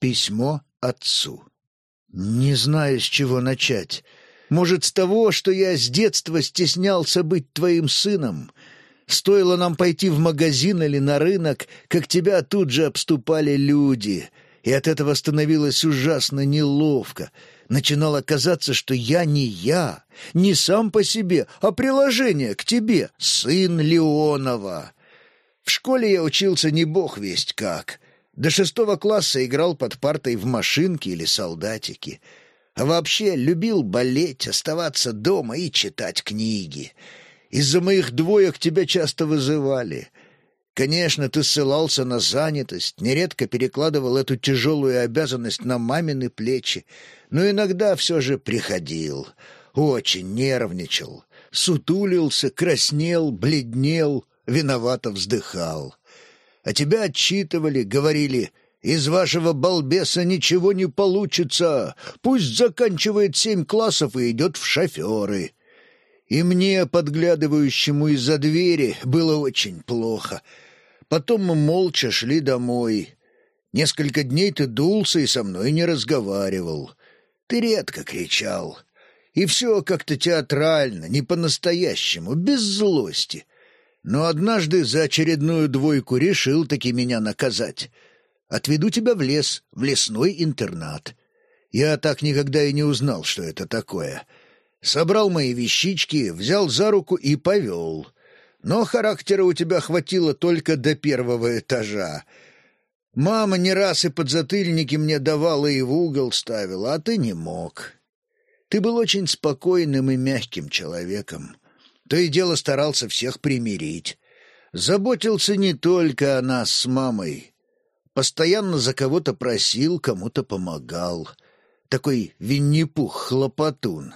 Письмо отцу. Не знаю, с чего начать. Может, с того, что я с детства стеснялся быть твоим сыном. Стоило нам пойти в магазин или на рынок, как тебя тут же обступали люди, и от этого становилось ужасно неловко. Начинало казаться, что я не я, не сам по себе, а приложение к тебе, сын Леонова. В школе я учился не бог весть как. До шестого класса играл под партой в машинки или солдатики. А вообще любил болеть, оставаться дома и читать книги. Из-за моих двоек тебя часто вызывали. Конечно, ты ссылался на занятость, нередко перекладывал эту тяжелую обязанность на мамины плечи, но иногда все же приходил. Очень нервничал, сутулился, краснел, бледнел, виновато вздыхал. А тебя отчитывали, говорили, «Из вашего балбеса ничего не получится. Пусть заканчивает семь классов и идет в шоферы». И мне, подглядывающему из-за двери, было очень плохо. Потом мы молча шли домой. Несколько дней ты дулся и со мной не разговаривал. Ты редко кричал. И все как-то театрально, не по-настоящему, без злости. Но однажды за очередную двойку решил таки меня наказать. Отведу тебя в лес, в лесной интернат. Я так никогда и не узнал, что это такое. Собрал мои вещички, взял за руку и повел. Но характера у тебя хватило только до первого этажа. Мама не раз и подзатыльники мне давала и в угол ставила, а ты не мог. Ты был очень спокойным и мягким человеком. То и дело старался всех примирить. Заботился не только о нас с мамой. Постоянно за кого-то просил, кому-то помогал. Такой Винни-Пух-хлопотун.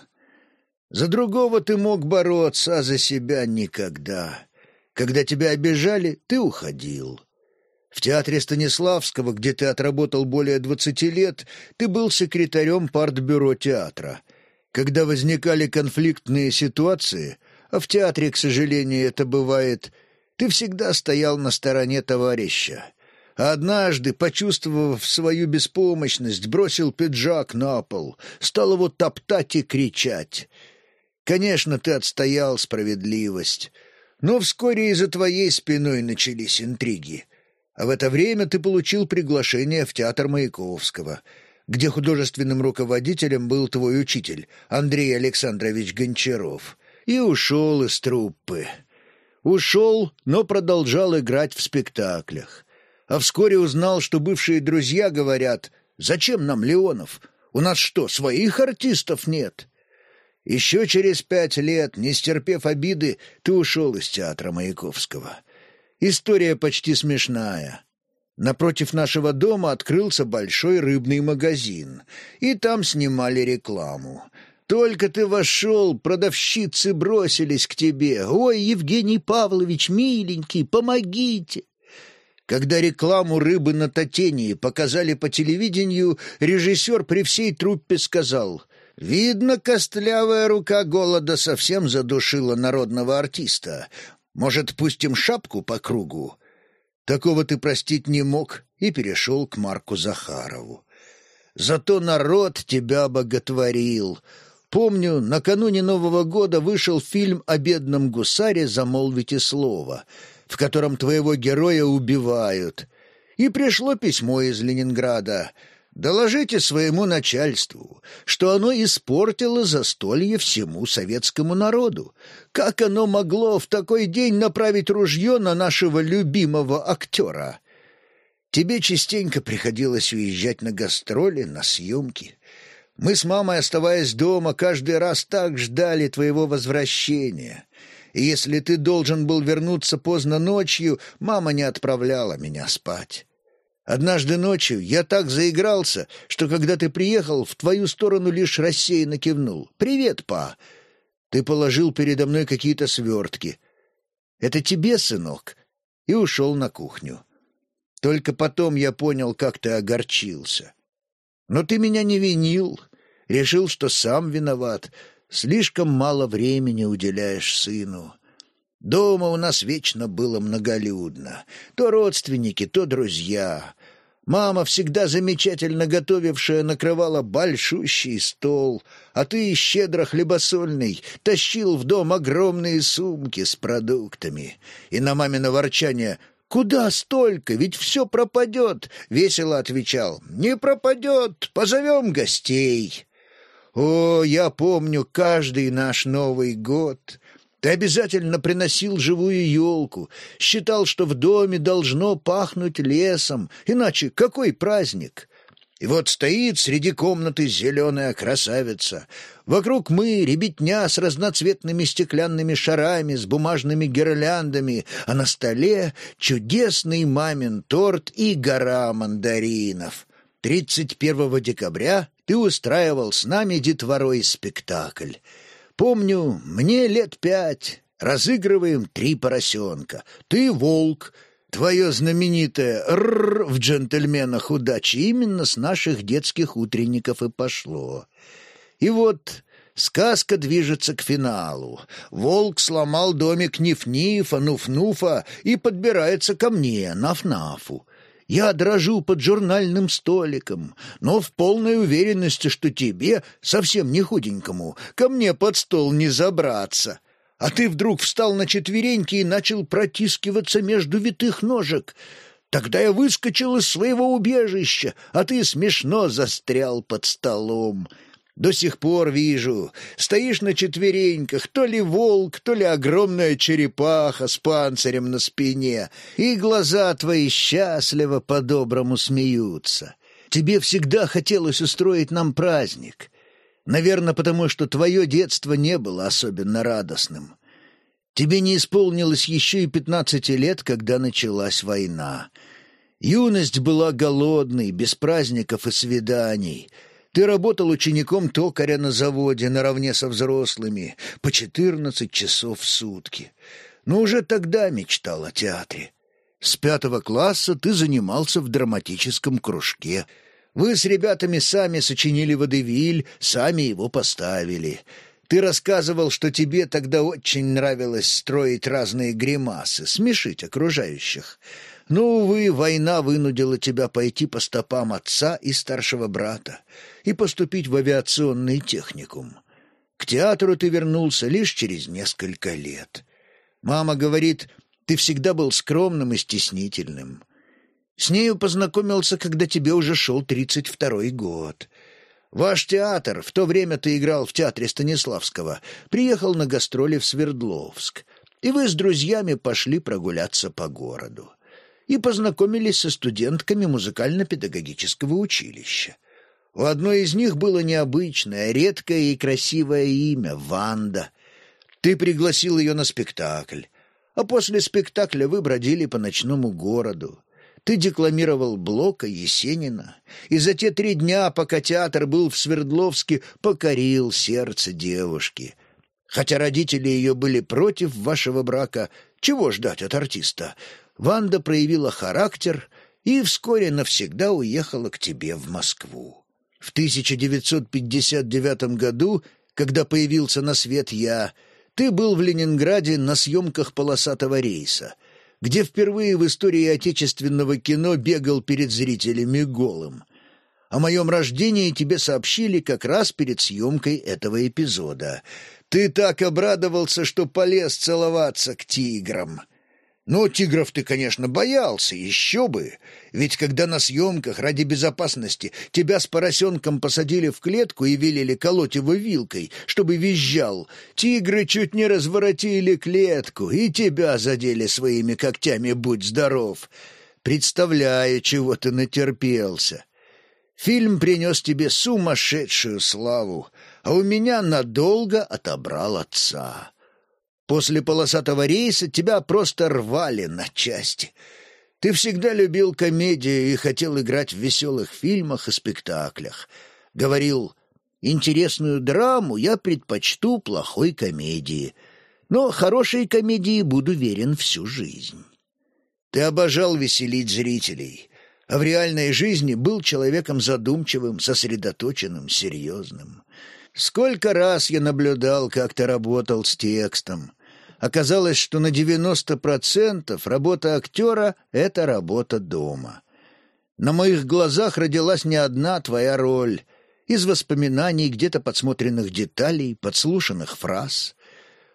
За другого ты мог бороться, а за себя никогда. Когда тебя обижали, ты уходил. В театре Станиславского, где ты отработал более двадцати лет, ты был секретарем партбюро театра. Когда возникали конфликтные ситуации, а в театре, к сожалению, это бывает, ты всегда стоял на стороне товарища. Однажды, почувствовав свою беспомощность, бросил пиджак на пол, стал его топтать и кричать. Конечно, ты отстоял справедливость, но вскоре и за твоей спиной начались интриги. А в это время ты получил приглашение в театр Маяковского, где художественным руководителем был твой учитель, Андрей Александрович Гончаров и ушел из труппы. Ушел, но продолжал играть в спектаклях. А вскоре узнал, что бывшие друзья говорят, «Зачем нам Леонов? У нас что, своих артистов нет?» Еще через пять лет, не стерпев обиды, ты ушел из театра Маяковского. История почти смешная. Напротив нашего дома открылся большой рыбный магазин, и там снимали рекламу. Только ты вошел, продавщицы бросились к тебе. «Ой, Евгений Павлович, миленький, помогите!» Когда рекламу рыбы на Татении показали по телевидению, режиссер при всей труппе сказал «Видно, костлявая рука голода совсем задушила народного артиста. Может, пустим шапку по кругу?» Такого ты простить не мог и перешел к Марку Захарову. Зато народ тебя боготворил. Помню, накануне Нового года вышел фильм о бедном гусаре «Замолвите слово», в котором твоего героя убивают. И пришло письмо из Ленинграда. Доложите своему начальству, что оно испортило застолье всему советскому народу. Как оно могло в такой день направить ружье на нашего любимого актера? Тебе частенько приходилось уезжать на гастроли, на съемки. Мы с мамой, оставаясь дома, каждый раз так ждали твоего возвращения. И если ты должен был вернуться поздно ночью, мама не отправляла меня спать. Однажды ночью я так заигрался, что когда ты приехал, в твою сторону лишь рассеянно кивнул. «Привет, па!» Ты положил передо мной какие-то свертки. «Это тебе, сынок?» И ушел на кухню. Только потом я понял, как ты огорчился. Но ты меня не винил, решил, что сам виноват. Слишком мало времени уделяешь сыну. Дома у нас вечно было многолюдно. То родственники, то друзья. Мама, всегда замечательно готовившая, накрывала большущий стол, а ты, щедро хлебосольный, тащил в дом огромные сумки с продуктами. И на мамино ворчание «Куда столько? Ведь все пропадет!» — весело отвечал. «Не пропадет! Позовем гостей!» О, я помню каждый наш Новый год. Ты обязательно приносил живую елку, считал, что в доме должно пахнуть лесом, иначе какой праздник? И вот стоит среди комнаты зеленая красавица. Вокруг мы, ребятня с разноцветными стеклянными шарами, с бумажными гирляндами, а на столе чудесный мамин торт и гора мандаринов. 31 декабря ты устраивал с нами детворой спектакль. Помню, мне лет пять. Разыгрываем три поросенка. Ты волк. Твое знаменитое «рррр» в «Джентльменах удачи» именно с наших детских утренников и пошло. И вот сказка движется к финалу. Волк сломал домик Ниф-Нифа, Нуф-Нуфа и подбирается ко мне, Наф-Нафу. Я дрожу под журнальным столиком, но в полной уверенности, что тебе, совсем не худенькому, ко мне под стол не забраться. А ты вдруг встал на четвереньки и начал протискиваться между витых ножек. Тогда я выскочил из своего убежища, а ты смешно застрял под столом. До сих пор вижу. Стоишь на четвереньках, то ли волк, то ли огромная черепаха с панцирем на спине, и глаза твои счастливо по-доброму смеются. Тебе всегда хотелось устроить нам праздник. Наверное, потому что твое детство не было особенно радостным. Тебе не исполнилось еще и пятнадцати лет, когда началась война. Юность была голодной, без праздников и свиданий — ты работал учеником токаря на заводе наравне со взрослыми по четырнадцать часов в сутки. Но уже тогда мечтал о театре. С пятого класса ты занимался в драматическом кружке. Вы с ребятами сами сочинили водевиль, сами его поставили. Ты рассказывал, что тебе тогда очень нравилось строить разные гримасы, смешить окружающих. Но, увы, война вынудила тебя пойти по стопам отца и старшего брата и поступить в авиационный техникум. К театру ты вернулся лишь через несколько лет. Мама говорит, ты всегда был скромным и стеснительным. С нею познакомился, когда тебе уже шел тридцать второй год. Ваш театр, в то время ты играл в театре Станиславского, приехал на гастроли в Свердловск, и вы с друзьями пошли прогуляться по городу и познакомились со студентками музыкально-педагогического училища. У одной из них было необычное, редкое и красивое имя — Ванда. Ты пригласил ее на спектакль, а после спектакля вы бродили по ночному городу. Ты декламировал Блока, Есенина, и за те три дня, пока театр был в Свердловске, покорил сердце девушки. Хотя родители ее были против вашего брака, чего ждать от артиста? Ванда проявила характер и вскоре навсегда уехала к тебе в Москву. В 1959 году, когда появился на свет я, ты был в Ленинграде на съемках «Полосатого рейса», где впервые в истории отечественного кино бегал перед зрителями голым. О моем рождении тебе сообщили как раз перед съемкой этого эпизода. Ты так обрадовался, что полез целоваться к тиграм. Но тигров ты, конечно, боялся, еще бы. Ведь когда на съемках ради безопасности тебя с поросенком посадили в клетку и велели колоть его вилкой, чтобы визжал, тигры чуть не разворотили клетку и тебя задели своими когтями «Будь здоров». Представляю, чего ты натерпелся. Фильм принес тебе сумасшедшую славу, а у меня надолго отобрал отца. После полосатого рейса тебя просто рвали на части. Ты всегда любил комедию и хотел играть в веселых фильмах и спектаклях. Говорил, интересную драму я предпочту плохой комедии, но хорошей комедии буду верен всю жизнь. Ты обожал веселить зрителей, а в реальной жизни был человеком задумчивым, сосредоточенным, серьезным. Сколько раз я наблюдал, как ты работал с текстом. Оказалось, что на 90% работа актера — это работа дома. На моих глазах родилась не одна твоя роль. Из воспоминаний, где-то подсмотренных деталей, подслушанных фраз.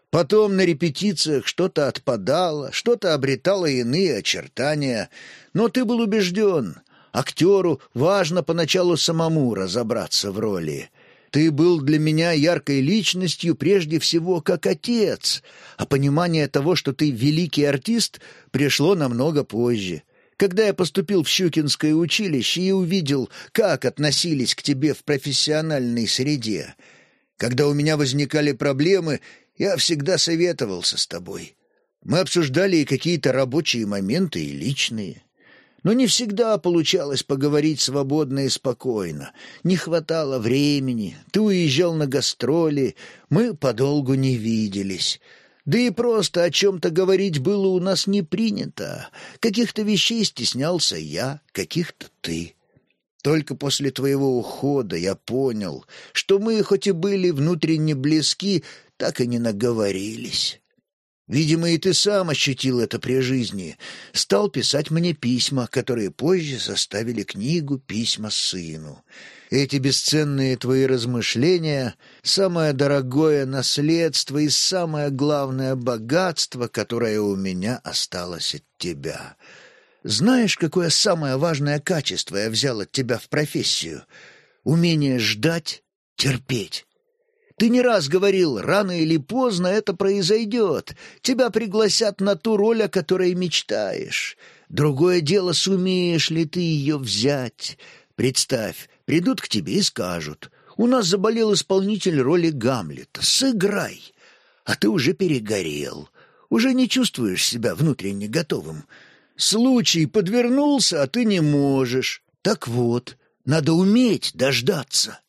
Потом на репетициях что-то отпадало, что-то обретало иные очертания. Но ты был убежден, актеру важно поначалу самому разобраться в роли. Ты был для меня яркой личностью прежде всего как отец, а понимание того, что ты великий артист, пришло намного позже. Когда я поступил в Щукинское училище и увидел, как относились к тебе в профессиональной среде, когда у меня возникали проблемы, я всегда советовался с тобой. Мы обсуждали и какие-то рабочие моменты, и личные. Но не всегда получалось поговорить свободно и спокойно. Не хватало времени, ты уезжал на гастроли, мы подолгу не виделись. Да и просто о чем-то говорить было у нас не принято. Каких-то вещей стеснялся я, каких-то ты. Только после твоего ухода я понял, что мы, хоть и были внутренне близки, так и не наговорились. Видимо, и ты сам ощутил это при жизни. Стал писать мне письма, которые позже составили книгу «Письма сыну». Эти бесценные твои размышления — самое дорогое наследство и самое главное богатство, которое у меня осталось от тебя. Знаешь, какое самое важное качество я взял от тебя в профессию? Умение ждать, терпеть. Ты не раз говорил, рано или поздно это произойдет. Тебя пригласят на ту роль, о которой мечтаешь. Другое дело, сумеешь ли ты ее взять. Представь, придут к тебе и скажут, у нас заболел исполнитель роли Гамлета, сыграй. А ты уже перегорел, уже не чувствуешь себя внутренне готовым. Случай подвернулся, а ты не можешь. Так вот, надо уметь дождаться.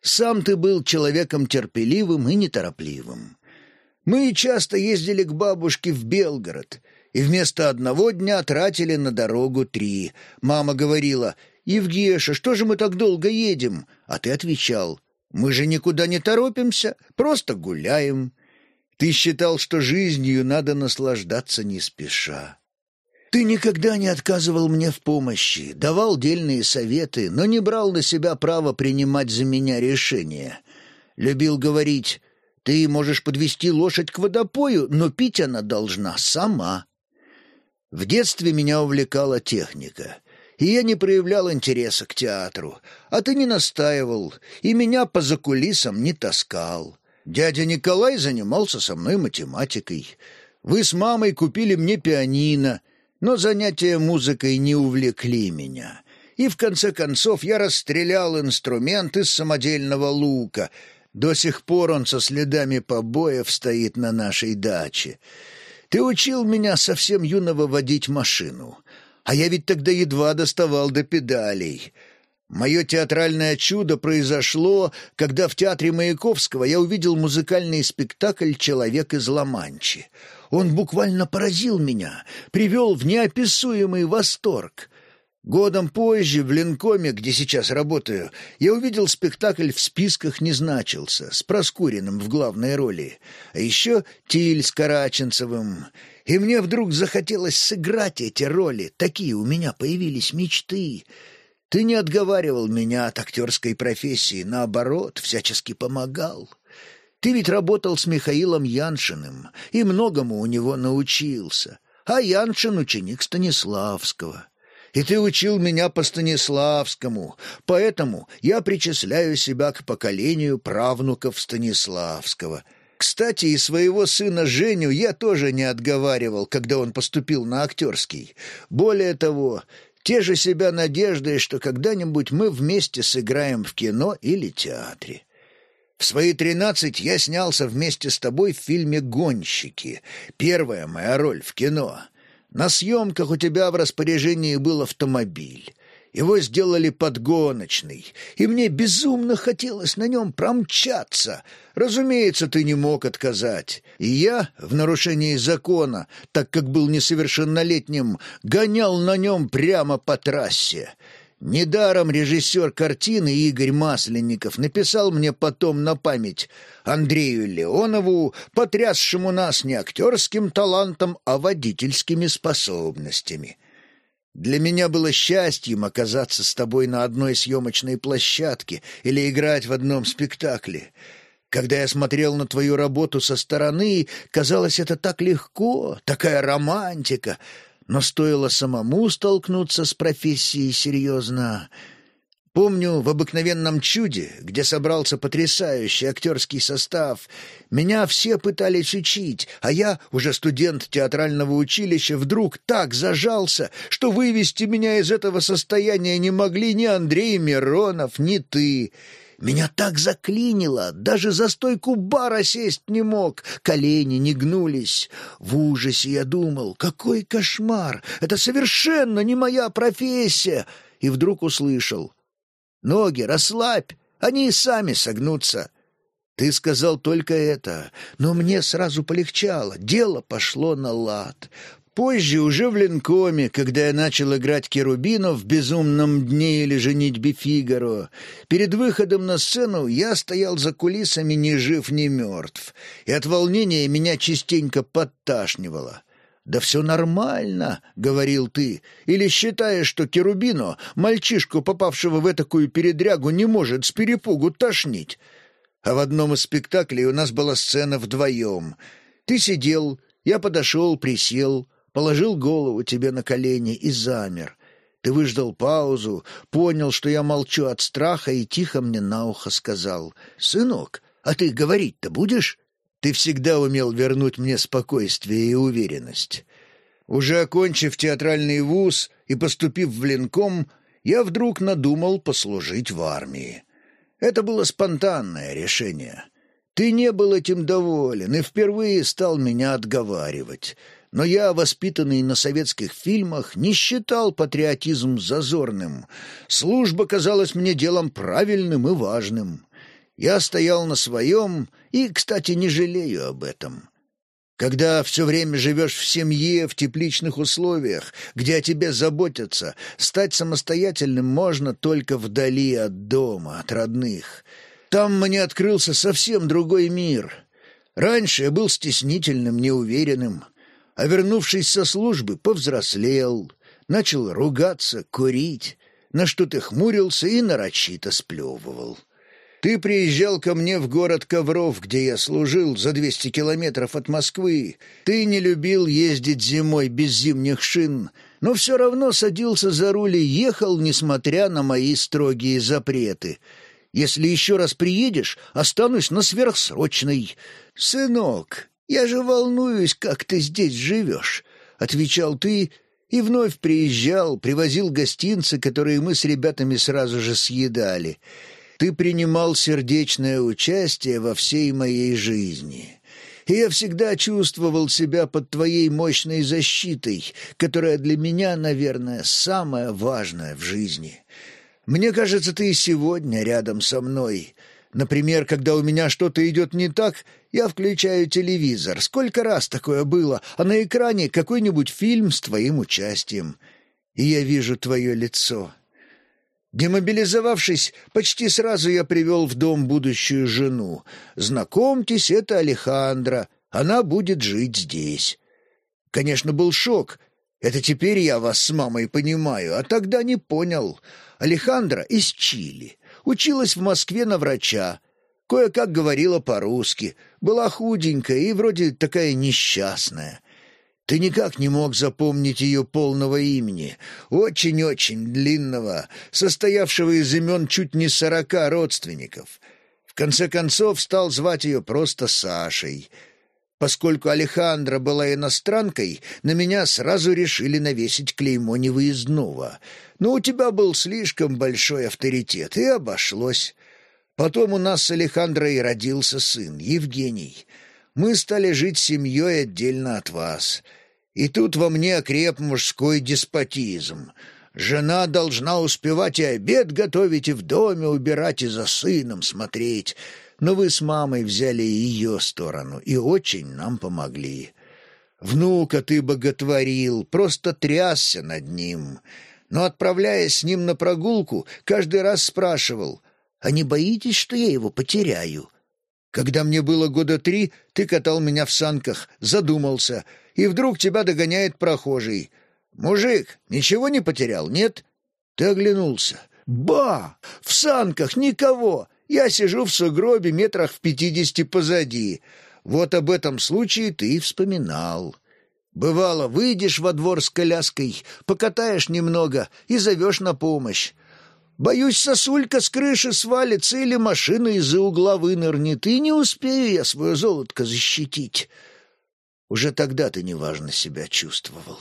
Сам ты был человеком терпеливым и неторопливым. Мы часто ездили к бабушке в Белгород, и вместо одного дня тратили на дорогу три. Мама говорила, «Евгеша, что же мы так долго едем?» А ты отвечал, «Мы же никуда не торопимся, просто гуляем». Ты считал, что жизнью надо наслаждаться не спеша. Ты никогда не отказывал мне в помощи, давал дельные советы, но не брал на себя право принимать за меня решения. Любил говорить, ты можешь подвести лошадь к водопою, но пить она должна сама. В детстве меня увлекала техника, и я не проявлял интереса к театру, а ты не настаивал, и меня по закулисам не таскал. Дядя Николай занимался со мной математикой. Вы с мамой купили мне пианино — но занятия музыкой не увлекли меня. И в конце концов я расстрелял инструмент из самодельного лука. До сих пор он со следами побоев стоит на нашей даче. Ты учил меня совсем юного водить машину, а я ведь тогда едва доставал до педалей». Мое театральное чудо произошло, когда в театре Маяковского я увидел музыкальный спектакль «Человек из Ла-Манчи». Он буквально поразил меня, привел в неописуемый восторг. Годом позже в Ленкоме, где сейчас работаю, я увидел спектакль «В списках не значился» с Проскуриным в главной роли, а еще Тиль с Караченцевым. И мне вдруг захотелось сыграть эти роли, такие у меня появились мечты. Ты не отговаривал меня от актерской профессии, наоборот, всячески помогал. Ты ведь работал с Михаилом Яншиным и многому у него научился. А Яншин — ученик Станиславского. И ты учил меня по Станиславскому, поэтому я причисляю себя к поколению правнуков Станиславского. Кстати, и своего сына Женю я тоже не отговаривал, когда он поступил на актерский. Более того, те же себя надежды, что когда-нибудь мы вместе сыграем в кино или театре. В свои тринадцать я снялся вместе с тобой в фильме «Гонщики». Первая моя роль в кино. На съемках у тебя в распоряжении был автомобиль. Его сделали подгоночный, и мне безумно хотелось на нем промчаться. Разумеется, ты не мог отказать. И я, в нарушении закона, так как был несовершеннолетним, гонял на нем прямо по трассе. Недаром режиссер картины Игорь Масленников написал мне потом на память Андрею Леонову, потрясшему нас не актерским талантом, а водительскими способностями. Для меня было счастьем оказаться с тобой на одной съемочной площадке или играть в одном спектакле. Когда я смотрел на твою работу со стороны, казалось, это так легко, такая романтика. Но стоило самому столкнуться с профессией серьезно. Помню, в «Обыкновенном чуде», где собрался потрясающий актерский состав, меня все пытались учить, а я, уже студент театрального училища, вдруг так зажался, что вывести меня из этого состояния не могли ни Андрей Миронов, ни ты. Меня так заклинило, даже за стойку бара сесть не мог, колени не гнулись. В ужасе я думал, какой кошмар, это совершенно не моя профессия. И вдруг услышал, ноги расслабь, они и сами согнутся. Ты сказал только это, но мне сразу полегчало, дело пошло на лад. Позже, уже в Ленкоме, когда я начал играть Керубина в «Безумном дне» или «Женитьбе Фигаро», перед выходом на сцену я стоял за кулисами ни жив, ни мертв, и от волнения меня частенько подташнивало. «Да все нормально», — говорил ты, или считаешь, что Керубино, мальчишку, попавшего в этакую передрягу, не может с перепугу тошнить. А в одном из спектаклей у нас была сцена вдвоем. Ты сидел, я подошел, присел, положил голову тебе на колени и замер. Ты выждал паузу, понял, что я молчу от страха, и тихо мне на ухо сказал, «Сынок, а ты говорить-то будешь?» Ты всегда умел вернуть мне спокойствие и уверенность. Уже окончив театральный вуз и поступив в Ленком, я вдруг надумал послужить в армии. Это было спонтанное решение. Ты не был этим доволен и впервые стал меня отговаривать — но я, воспитанный на советских фильмах, не считал патриотизм зазорным. Служба казалась мне делом правильным и важным. Я стоял на своем и, кстати, не жалею об этом. Когда все время живешь в семье, в тепличных условиях, где о тебе заботятся, стать самостоятельным можно только вдали от дома, от родных. Там мне открылся совсем другой мир. Раньше я был стеснительным, неуверенным — а вернувшись со службы, повзрослел, начал ругаться, курить, на что ты хмурился и нарочито сплевывал. Ты приезжал ко мне в город Ковров, где я служил, за двести километров от Москвы. Ты не любил ездить зимой без зимних шин, но все равно садился за руль и ехал, несмотря на мои строгие запреты. Если еще раз приедешь, останусь на сверхсрочной. Сынок, «Я же волнуюсь, как ты здесь живешь», — отвечал ты, и вновь приезжал, привозил гостинцы, которые мы с ребятами сразу же съедали. Ты принимал сердечное участие во всей моей жизни. И я всегда чувствовал себя под твоей мощной защитой, которая для меня, наверное, самая важная в жизни. Мне кажется, ты и сегодня рядом со мной, Например, когда у меня что-то идет не так, я включаю телевизор. Сколько раз такое было, а на экране какой-нибудь фильм с твоим участием. И я вижу твое лицо. Демобилизовавшись, почти сразу я привел в дом будущую жену. Знакомьтесь, это Алехандра. Она будет жить здесь. Конечно, был шок. Это теперь я вас с мамой понимаю, а тогда не понял. Алехандра из Чили. Училась в Москве на врача. Кое-как говорила по-русски. Была худенькая и вроде такая несчастная. Ты никак не мог запомнить ее полного имени, очень-очень длинного, состоявшего из имен чуть не сорока родственников. В конце концов стал звать ее просто Сашей. Поскольку Алехандра была иностранкой, на меня сразу решили навесить клеймо невыездного — но у тебя был слишком большой авторитет, и обошлось. Потом у нас с Алехандрой родился сын, Евгений. Мы стали жить семьей отдельно от вас. И тут во мне окреп мужской деспотизм. Жена должна успевать и обед готовить, и в доме убирать, и за сыном смотреть. Но вы с мамой взяли ее сторону и очень нам помогли. Внука ты боготворил, просто трясся над ним» но, отправляясь с ним на прогулку, каждый раз спрашивал, «А не боитесь, что я его потеряю?» Когда мне было года три, ты катал меня в санках, задумался, и вдруг тебя догоняет прохожий. «Мужик, ничего не потерял, нет?» Ты оглянулся. «Ба! В санках никого! Я сижу в сугробе метрах в пятидесяти позади. Вот об этом случае ты и вспоминал. Бывало, выйдешь во двор с коляской, покатаешь немного и зовешь на помощь. Боюсь, сосулька с крыши свалится или машина из-за угла вынырнет, и не успею я свое золотко защитить. Уже тогда ты неважно себя чувствовал.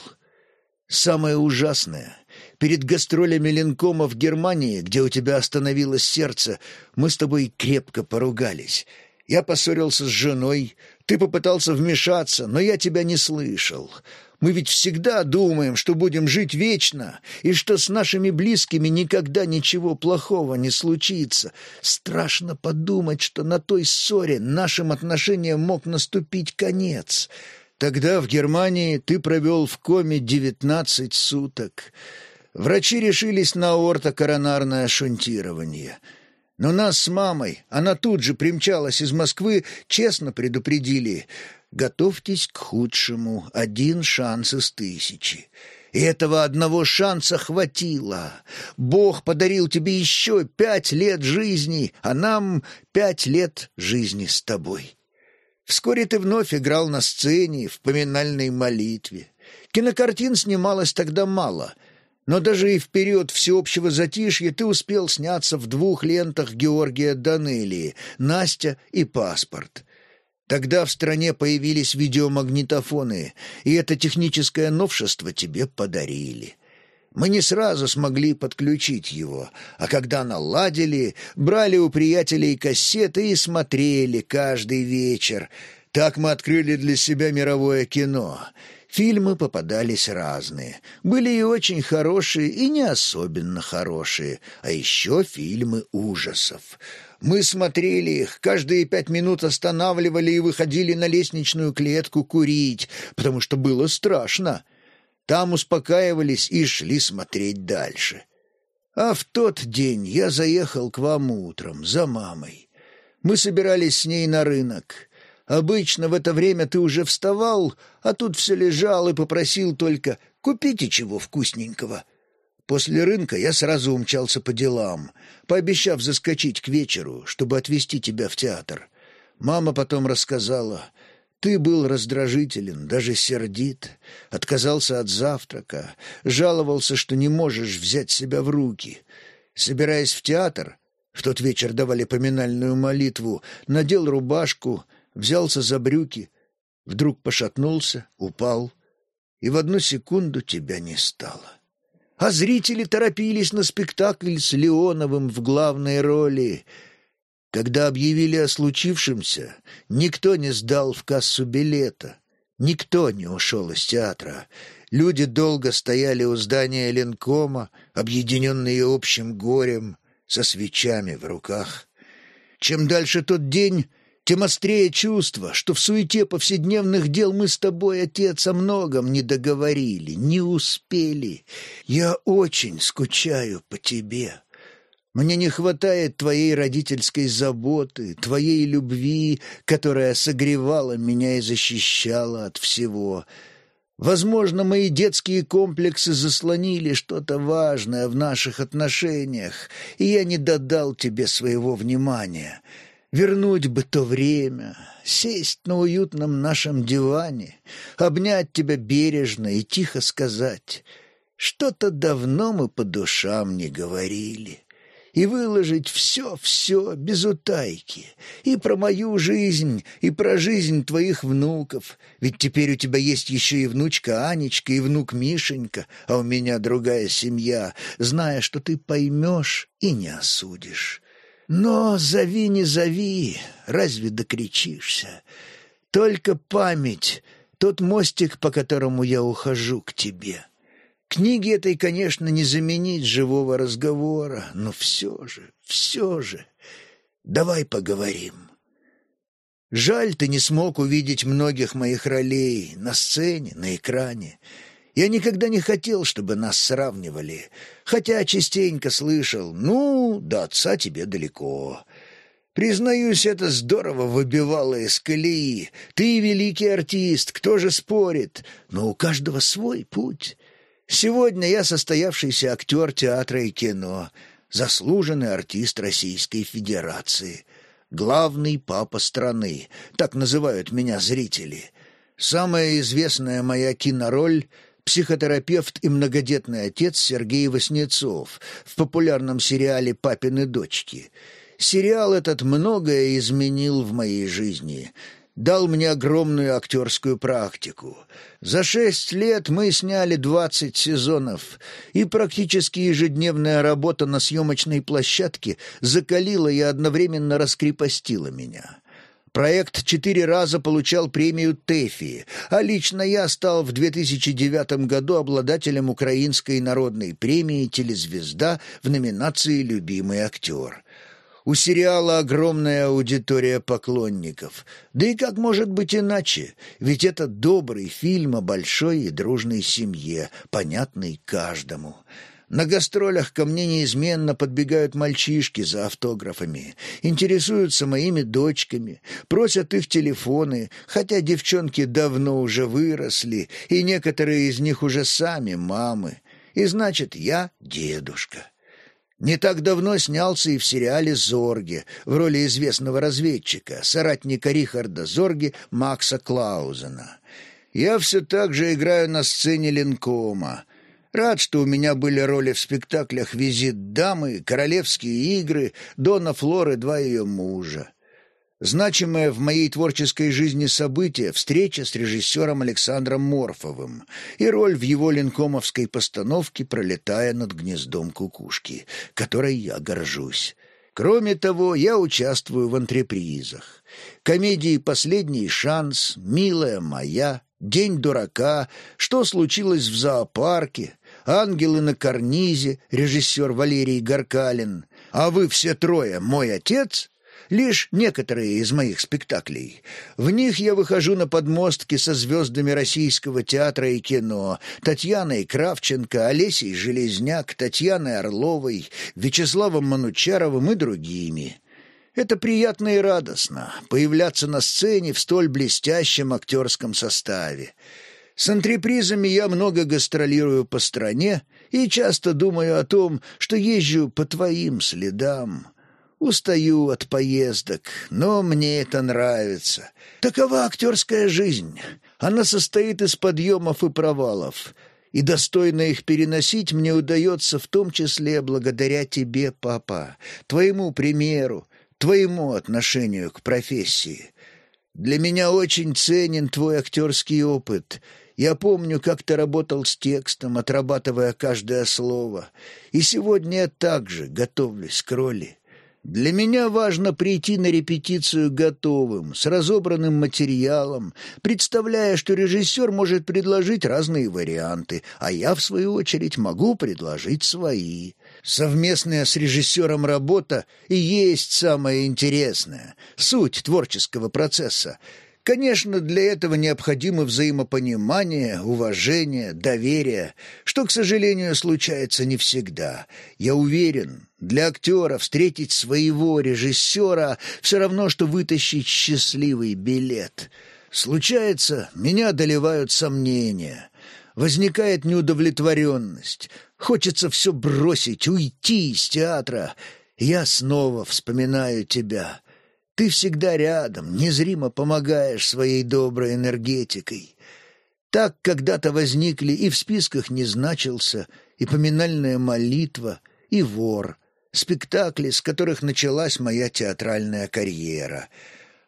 Самое ужасное — перед гастролями Ленкома в Германии, где у тебя остановилось сердце, мы с тобой крепко поругались. Я поссорился с женой, ты попытался вмешаться, но я тебя не слышал. Мы ведь всегда думаем, что будем жить вечно, и что с нашими близкими никогда ничего плохого не случится. Страшно подумать, что на той ссоре нашим отношениям мог наступить конец. Тогда в Германии ты провел в коме девятнадцать суток. Врачи решились на ортокоронарное шунтирование. Но нас с мамой, она тут же примчалась из Москвы, честно предупредили. Готовьтесь к худшему, один шанс из тысячи. И этого одного шанса хватило. Бог подарил тебе еще пять лет жизни, а нам пять лет жизни с тобой. Вскоре ты вновь играл на сцене, в поминальной молитве. Кинокартин снималось тогда мало, но даже и в период всеобщего затишья ты успел сняться в двух лентах Георгия Данелии «Настя» и «Паспорт». Тогда в стране появились видеомагнитофоны, и это техническое новшество тебе подарили. Мы не сразу смогли подключить его, а когда наладили, брали у приятелей кассеты и смотрели каждый вечер. Так мы открыли для себя мировое кино. Фильмы попадались разные. Были и очень хорошие, и не особенно хорошие, а еще фильмы ужасов. Мы смотрели их, каждые пять минут останавливали и выходили на лестничную клетку курить, потому что было страшно. Там успокаивались и шли смотреть дальше. А в тот день я заехал к вам утром за мамой. Мы собирались с ней на рынок. Обычно в это время ты уже вставал, а тут все лежал и попросил только «купите чего вкусненького». После рынка я сразу умчался по делам, пообещав заскочить к вечеру, чтобы отвезти тебя в театр. Мама потом рассказала, ты был раздражителен, даже сердит, отказался от завтрака, жаловался, что не можешь взять себя в руки. Собираясь в театр, в тот вечер давали поминальную молитву, надел рубашку, взялся за брюки, вдруг пошатнулся, упал, и в одну секунду тебя не стало. А зрители торопились на спектакль с Леоновым в главной роли — когда объявили о случившемся, никто не сдал в кассу билета, никто не ушел из театра. Люди долго стояли у здания Ленкома, объединенные общим горем, со свечами в руках. Чем дальше тот день, тем острее чувство, что в суете повседневных дел мы с тобой, отец, о многом не договорили, не успели. Я очень скучаю по тебе». Мне не хватает твоей родительской заботы, твоей любви, которая согревала меня и защищала от всего. Возможно, мои детские комплексы заслонили что-то важное в наших отношениях, и я не додал тебе своего внимания. Вернуть бы то время, сесть на уютном нашем диване, обнять тебя бережно и тихо сказать, что-то давно мы по душам не говорили» и выложить все-все без утайки. И про мою жизнь, и про жизнь твоих внуков. Ведь теперь у тебя есть еще и внучка Анечка, и внук Мишенька, а у меня другая семья, зная, что ты поймешь и не осудишь. Но зови не зови, разве докричишься? Только память, тот мостик, по которому я ухожу к тебе». Книги этой, конечно, не заменить живого разговора, но все же, все же, давай поговорим. Жаль, ты не смог увидеть многих моих ролей на сцене, на экране. Я никогда не хотел, чтобы нас сравнивали, хотя частенько слышал «ну, до отца тебе далеко». Признаюсь, это здорово выбивало из колеи. Ты великий артист, кто же спорит? Но у каждого свой путь. Сегодня я состоявшийся актер театра и кино, заслуженный артист Российской Федерации, главный папа страны, так называют меня зрители. Самая известная моя кинороль — психотерапевт и многодетный отец Сергей Васнецов в популярном сериале «Папины дочки». Сериал этот многое изменил в моей жизни — дал мне огромную актерскую практику. За шесть лет мы сняли двадцать сезонов, и практически ежедневная работа на съемочной площадке закалила и одновременно раскрепостила меня. Проект четыре раза получал премию ТЭФИ, а лично я стал в 2009 году обладателем Украинской народной премии «Телезвезда» в номинации «Любимый актер». У сериала огромная аудитория поклонников. Да и как может быть иначе? Ведь это добрый фильм о большой и дружной семье, понятный каждому. На гастролях ко мне неизменно подбегают мальчишки за автографами, интересуются моими дочками, просят их телефоны, хотя девчонки давно уже выросли, и некоторые из них уже сами мамы. И значит, я дедушка. Не так давно снялся и в сериале «Зорги» в роли известного разведчика, соратника Рихарда Зорги Макса Клаузена. Я все так же играю на сцене Ленкома. Рад, что у меня были роли в спектаклях «Визит дамы», «Королевские игры», «Дона Флоры», два ее мужа. Значимое в моей творческой жизни событие — встреча с режиссером Александром Морфовым и роль в его линкомовской постановке «Пролетая над гнездом кукушки», которой я горжусь. Кроме того, я участвую в антрепризах. Комедии «Последний шанс», «Милая моя», «День дурака», «Что случилось в зоопарке», «Ангелы на карнизе», режиссер Валерий Гаркалин. «А вы все трое мой отец?» лишь некоторые из моих спектаклей. В них я выхожу на подмостки со звездами российского театра и кино Татьяной Кравченко, Олесей Железняк, Татьяной Орловой, Вячеславом Манучаровым и другими. Это приятно и радостно — появляться на сцене в столь блестящем актерском составе. С антрепризами я много гастролирую по стране и часто думаю о том, что езжу по твоим следам. Устаю от поездок, но мне это нравится. Такова актерская жизнь. Она состоит из подъемов и провалов. И достойно их переносить мне удается в том числе благодаря тебе, папа, твоему примеру, твоему отношению к профессии. Для меня очень ценен твой актерский опыт. Я помню, как ты работал с текстом, отрабатывая каждое слово. И сегодня я также готовлюсь к роли. Для меня важно прийти на репетицию готовым, с разобранным материалом, представляя, что режиссер может предложить разные варианты, а я, в свою очередь, могу предложить свои. Совместная с режиссером работа и есть самое интересное, суть творческого процесса — Конечно, для этого необходимо взаимопонимание, уважение, доверие, что, к сожалению, случается не всегда. Я уверен, для актера встретить своего режиссера все равно, что вытащить счастливый билет. Случается, меня одолевают сомнения. Возникает неудовлетворенность. Хочется все бросить, уйти из театра. Я снова вспоминаю тебя. Ты всегда рядом, незримо помогаешь своей доброй энергетикой. Так когда-то возникли и в списках не значился, и поминальная молитва, и вор, спектакли, с которых началась моя театральная карьера.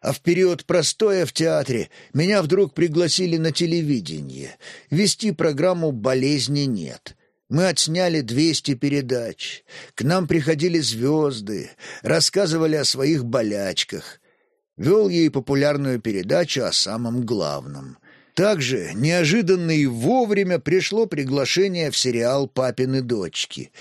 А в период простоя в театре меня вдруг пригласили на телевидение вести программу «Болезни нет». Мы отсняли 200 передач. К нам приходили звезды, рассказывали о своих болячках. Вел ей популярную передачу о самом главном. Также неожиданно и вовремя пришло приглашение в сериал «Папины дочки».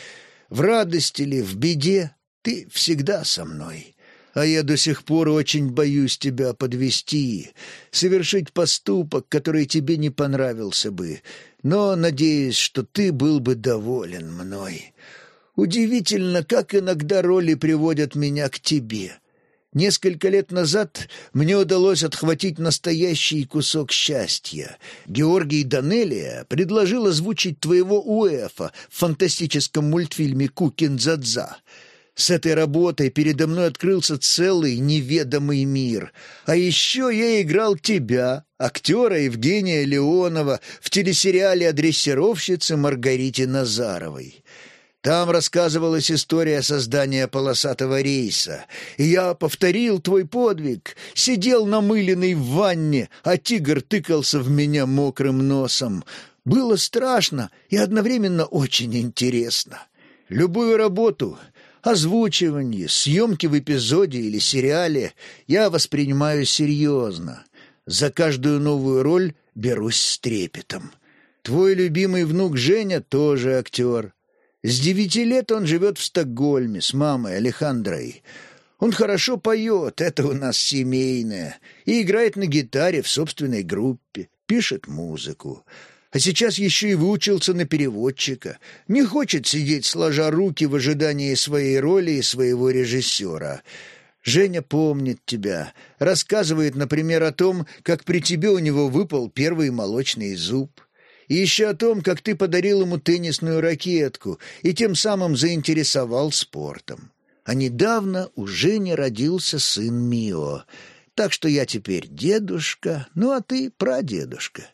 В радости ли, в беде, ты всегда со мной. А я до сих пор очень боюсь тебя подвести, совершить поступок, который тебе не понравился бы, но надеюсь, что ты был бы доволен мной. Удивительно, как иногда роли приводят меня к тебе. Несколько лет назад мне удалось отхватить настоящий кусок счастья. Георгий Данелия предложил озвучить твоего Уэфа в фантастическом мультфильме «Кукин-дзадза». С этой работой передо мной открылся целый неведомый мир. А еще я играл тебя, актера Евгения Леонова, в телесериале о дрессировщице Маргарите Назаровой. Там рассказывалась история создания полосатого рейса. Я повторил твой подвиг, сидел намыленный в ванне, а тигр тыкался в меня мокрым носом. Было страшно и одновременно очень интересно. Любую работу, озвучивание, съемки в эпизоде или сериале я воспринимаю серьезно. За каждую новую роль берусь с трепетом. Твой любимый внук Женя тоже актер. С девяти лет он живет в Стокгольме с мамой Алехандрой. Он хорошо поет, это у нас семейное, и играет на гитаре в собственной группе, пишет музыку. А сейчас еще и выучился на переводчика. Не хочет сидеть сложа руки в ожидании своей роли и своего режиссера. Женя помнит тебя, рассказывает, например, о том, как при тебе у него выпал первый молочный зуб. И еще о том, как ты подарил ему теннисную ракетку и тем самым заинтересовал спортом. А недавно у Жени родился сын Мио. Так что я теперь дедушка, ну а ты прадедушка.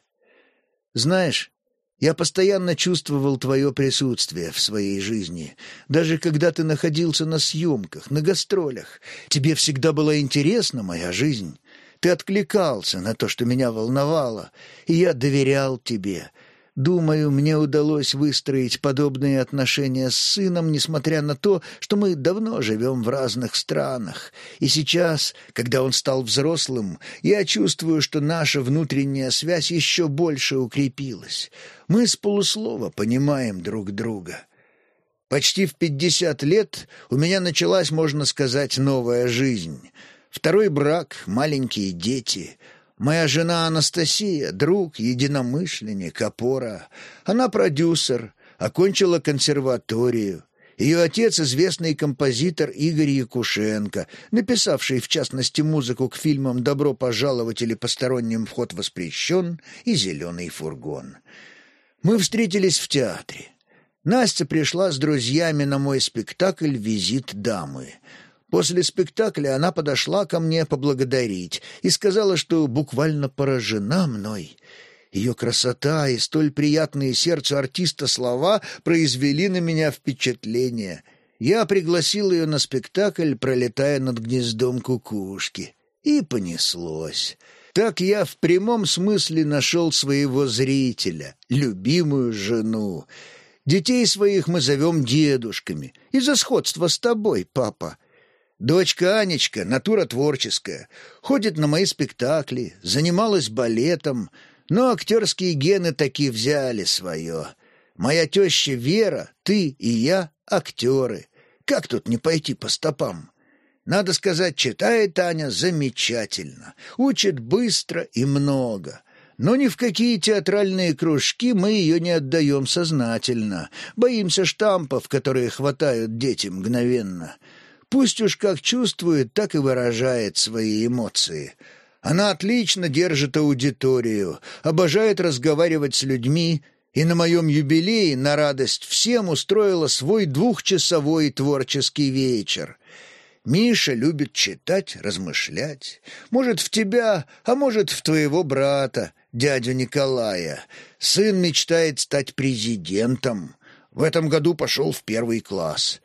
Знаешь, я постоянно чувствовал твое присутствие в своей жизни. Даже когда ты находился на съемках, на гастролях. Тебе всегда была интересна моя жизнь. Ты откликался на то, что меня волновало, и я доверял тебе. Думаю, мне удалось выстроить подобные отношения с сыном, несмотря на то, что мы давно живем в разных странах. И сейчас, когда он стал взрослым, я чувствую, что наша внутренняя связь еще больше укрепилась. Мы с полуслова понимаем друг друга. Почти в пятьдесят лет у меня началась, можно сказать, новая жизнь. Второй брак, маленькие дети — Моя жена Анастасия, друг, единомышленник, опора. Она продюсер, окончила консерваторию. Ее отец — известный композитор Игорь Якушенко, написавший, в частности, музыку к фильмам «Добро пожаловать» или «Посторонним вход воспрещен» и «Зеленый фургон». Мы встретились в театре. Настя пришла с друзьями на мой спектакль «Визит дамы». После спектакля она подошла ко мне поблагодарить и сказала, что буквально поражена мной. Ее красота и столь приятные сердцу артиста слова произвели на меня впечатление. Я пригласил ее на спектакль, пролетая над гнездом кукушки. И понеслось. Так я в прямом смысле нашел своего зрителя, любимую жену. Детей своих мы зовем дедушками. Из-за сходства с тобой, папа. Дочка Анечка — натура творческая, ходит на мои спектакли, занималась балетом, но актерские гены таки взяли свое. Моя теща Вера, ты и я — актеры. Как тут не пойти по стопам? Надо сказать, читает Аня замечательно, учит быстро и много. Но ни в какие театральные кружки мы ее не отдаем сознательно. Боимся штампов, которые хватают дети мгновенно. Пусть уж как чувствует, так и выражает свои эмоции. Она отлично держит аудиторию, обожает разговаривать с людьми, и на моем юбилее на радость всем устроила свой двухчасовой творческий вечер. Миша любит читать, размышлять. Может, в тебя, а может, в твоего брата, дядю Николая. Сын мечтает стать президентом. В этом году пошел в первый класс.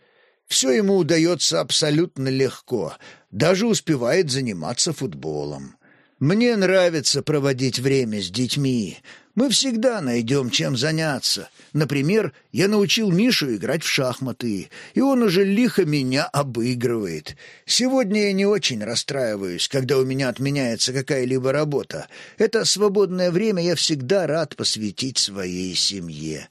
Все ему удается абсолютно легко, даже успевает заниматься футболом. Мне нравится проводить время с детьми. Мы всегда найдем чем заняться. Например, я научил Мишу играть в шахматы, и он уже лихо меня обыгрывает. Сегодня я не очень расстраиваюсь, когда у меня отменяется какая-либо работа. Это свободное время я всегда рад посвятить своей семье.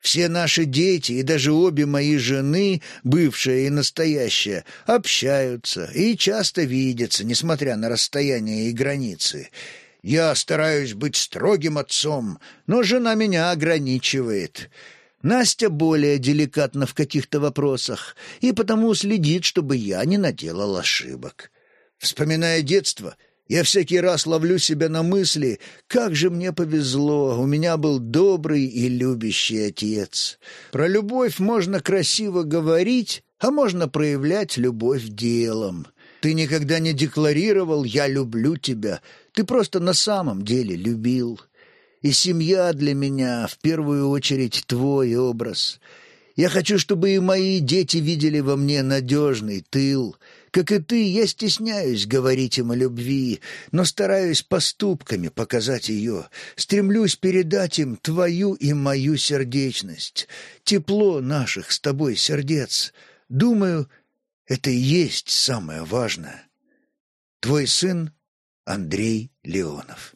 Все наши дети и даже обе мои жены, бывшая и настоящая, общаются и часто видятся, несмотря на расстояние и границы. Я стараюсь быть строгим отцом, но жена меня ограничивает. Настя более деликатна в каких-то вопросах и потому следит, чтобы я не наделал ошибок. Вспоминая детство, я всякий раз ловлю себя на мысли, как же мне повезло, у меня был добрый и любящий отец. Про любовь можно красиво говорить, а можно проявлять любовь делом. Ты никогда не декларировал «я люблю тебя», ты просто на самом деле любил. И семья для меня в первую очередь твой образ. Я хочу, чтобы и мои дети видели во мне надежный тыл — как и ты, я стесняюсь говорить им о любви, но стараюсь поступками показать ее, стремлюсь передать им твою и мою сердечность, тепло наших с тобой сердец. Думаю, это и есть самое важное. Твой сын Андрей Леонов